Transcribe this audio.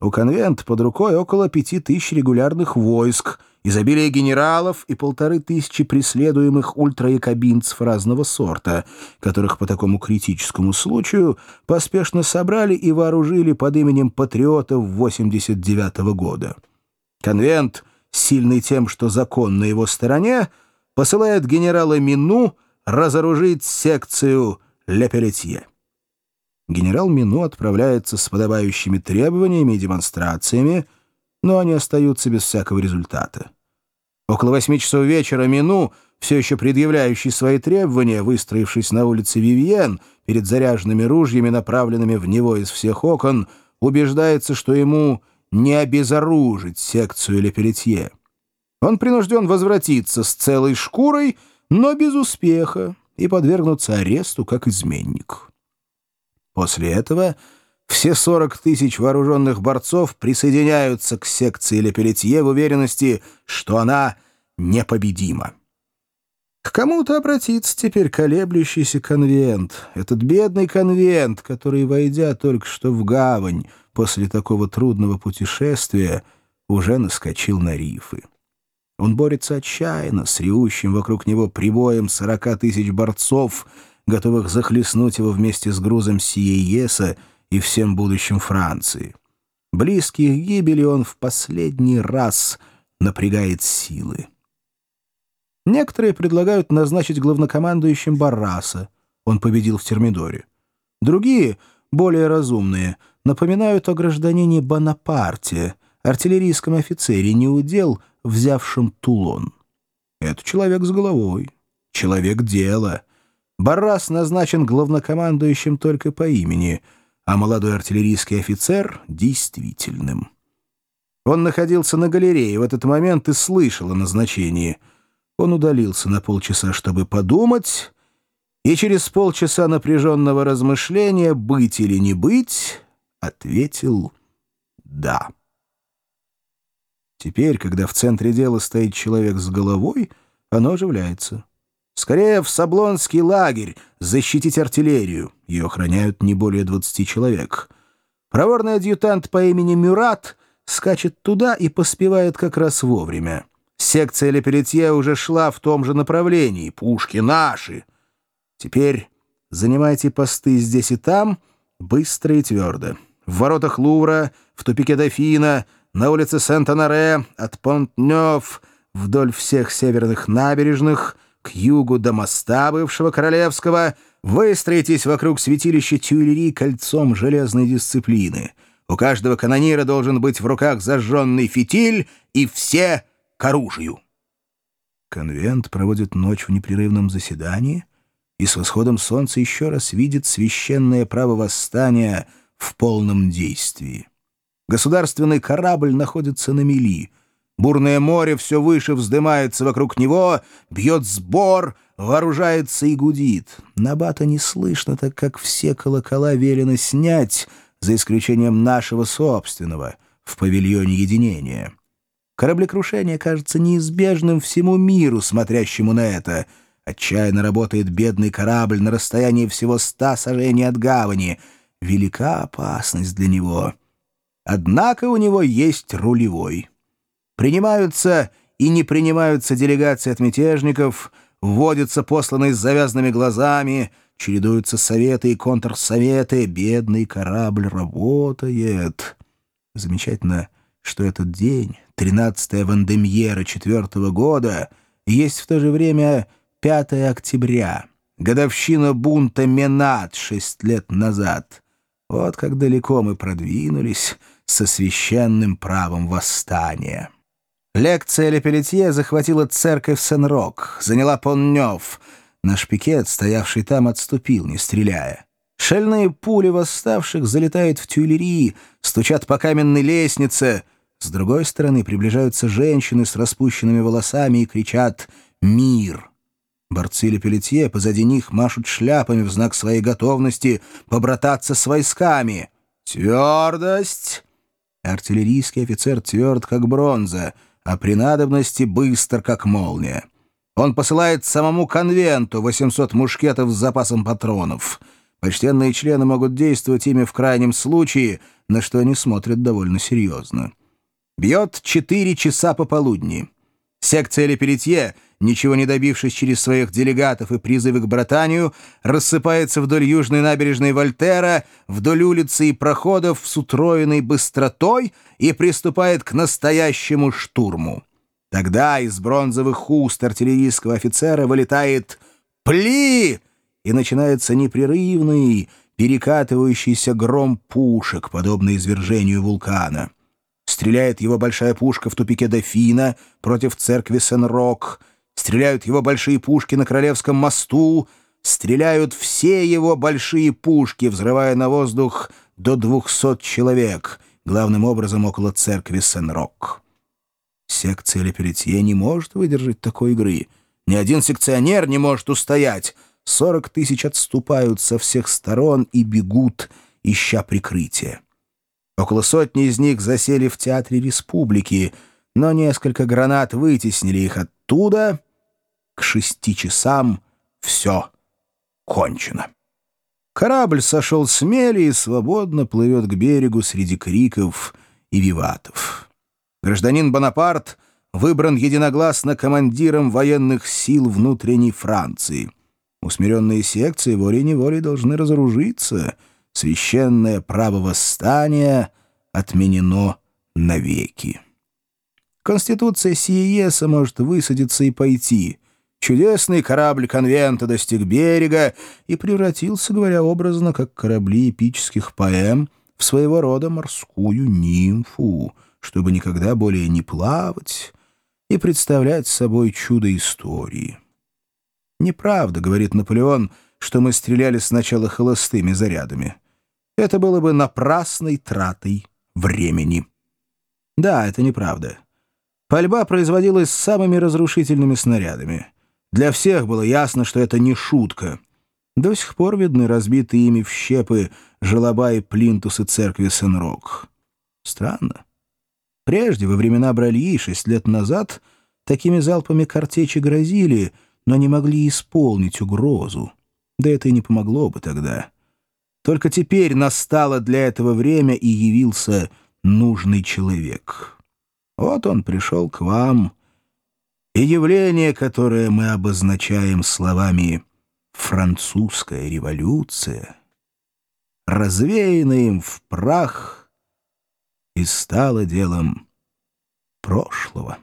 У конвента под рукой около пяти тысяч регулярных войск, изобилие генералов и полторы тысячи преследуемых ультраякобинцев разного сорта, которых по такому критическому случаю поспешно собрали и вооружили под именем патриотов 89 -го года. Конвент, сильный тем, что закон на его стороне, посылает генерала Мину разоружить секцию Лепелетье генерал Мину отправляется с подобающими требованиями и демонстрациями, но они остаются без всякого результата. Около восьми часов вечера Мину, все еще предъявляющий свои требования, выстроившись на улице Вивьен перед заряженными ружьями, направленными в него из всех окон, убеждается, что ему не обезоружить секцию Лепелетье. Он принужден возвратиться с целой шкурой, но без успеха, и подвергнуться аресту как изменник. После этого все 40 тысяч вооруженных борцов присоединяются к секции Лепелетье в уверенности, что она непобедима. К кому-то обратится теперь колеблющийся конвент, этот бедный конвент, который, войдя только что в гавань после такого трудного путешествия, уже наскочил на рифы. Он борется отчаянно с ревущим вокруг него прибоем 40 тысяч борцов — готовых захлестнуть его вместе с грузом Сиееса и всем будущим Франции. Близких гибели он в последний раз напрягает силы. Некоторые предлагают назначить главнокомандующим Барраса. Он победил в Термидоре. Другие, более разумные, напоминают о гражданине Бонапарте, артиллерийском офицере неудел, взявшем Тулон. Это человек с головой, человек дела — Баррас назначен главнокомандующим только по имени, а молодой артиллерийский офицер — действительным. Он находился на галерее в этот момент и слышал о назначении. Он удалился на полчаса, чтобы подумать, и через полчаса напряженного размышления «быть или не быть» ответил «да». Теперь, когда в центре дела стоит человек с головой, оно оживляется. Скорее в Саблонский лагерь защитить артиллерию. Ее охраняют не более 20 человек. Проворный адъютант по имени Мюрат скачет туда и поспевает как раз вовремя. Секция Лепелетье уже шла в том же направлении. Пушки наши. Теперь занимайте посты здесь и там, быстро и твердо. В воротах Лувра, в тупике Дофина, на улице Сент-Анаре, от Понт-Нёв, вдоль всех северных набережных — к югу до моста бывшего королевского, выстроитесь вокруг святилища Тюильри кольцом железной дисциплины. У каждого канонира должен быть в руках зажженный фитиль и все к оружию. Конвент проводит ночь в непрерывном заседании и с восходом солнца еще раз видит священное право восстания в полном действии. Государственный корабль находится на мели — Бурное море все выше вздымается вокруг него, бьет сбор, вооружается и гудит. Набата не слышно, так как все колокола велено снять, за исключением нашего собственного, в павильоне единения. Кораблекрушение кажется неизбежным всему миру, смотрящему на это. Отчаянно работает бедный корабль на расстоянии всего ста сажений от гавани. Велика опасность для него. Однако у него есть рулевой. Принимаются и не принимаются делегации от мятежников, вводятся посланные с завязанными глазами, чередуются советы и контрсоветы, бедный корабль работает. Замечательно, что этот день, 13 Вандемьера четвертого года, есть в то же время 5 октября, годовщина бунта Менат шесть лет назад. Вот как далеко мы продвинулись со священным правом восстания. Лекция Лепелетье захватила церковь Сен-Рок, заняла Поннёв. Наш пикет, стоявший там, отступил, не стреляя. Шальные пули восставших залетают в тюлерии, стучат по каменной лестнице. С другой стороны приближаются женщины с распущенными волосами и кричат «Мир!». Борцы Лепелетье позади них машут шляпами в знак своей готовности побрататься с войсками. «Твердость!» Артиллерийский офицер тверд, как бронза — а при надобности быстр, как молния. Он посылает самому конвенту 800 мушкетов с запасом патронов. Почтенные члены могут действовать ими в крайнем случае, на что они смотрят довольно серьезно. Бьет четыре часа пополудни. Секция Леперетье, ничего не добившись через своих делегатов и призывы к братанию, рассыпается вдоль южной набережной Вольтера, вдоль улицы и проходов с утроенной быстротой и приступает к настоящему штурму. Тогда из бронзовых уст артиллерийского офицера вылетает «Пли!» и начинается непрерывный, перекатывающийся гром пушек, подобный извержению вулкана. Стреляет его большая пушка в тупике Дофина против церкви Сен-Рок, стреляют его большие пушки на Королевском мосту, стреляют все его большие пушки, взрывая на воздух до двухсот человек, главным образом около церкви Сен-Рок. Секция Леперетье не может выдержать такой игры. Ни один секционер не может устоять — Сорок тысяч отступают со всех сторон и бегут, ища прикрытия. Около сотни из них засели в Театре Республики, но несколько гранат вытеснили их оттуда. К шести часам все кончено. Корабль сошел с мели и свободно плывет к берегу среди криков и виватов. Гражданин Бонапарт выбран единогласно командиром военных сил внутренней Франции — Усмиренные секции волей-неволей должны разоружиться. Священное право восстания отменено навеки. Конституция Сиеса может высадиться и пойти. Чудесный корабль конвента достиг берега и превратился, говоря образно, как корабли эпических поэм, в своего рода морскую нимфу, чтобы никогда более не плавать и представлять собой чудо истории. «Неправда», — говорит Наполеон, — «что мы стреляли сначала холостыми зарядами. Это было бы напрасной тратой времени». Да, это неправда. Пальба производилась самыми разрушительными снарядами. Для всех было ясно, что это не шутка. До сих пор видны разбитые ими в щепы желоба и плинтусы церкви Сен-Рок. Странно. Прежде, во времена Бральи, шесть лет назад, такими залпами картечи грозили — но не могли исполнить угрозу. Да это и не помогло бы тогда. Только теперь настало для этого время и явился нужный человек. Вот он пришел к вам, и явление, которое мы обозначаем словами «французская революция», развеяно им в прах и стало делом прошлого.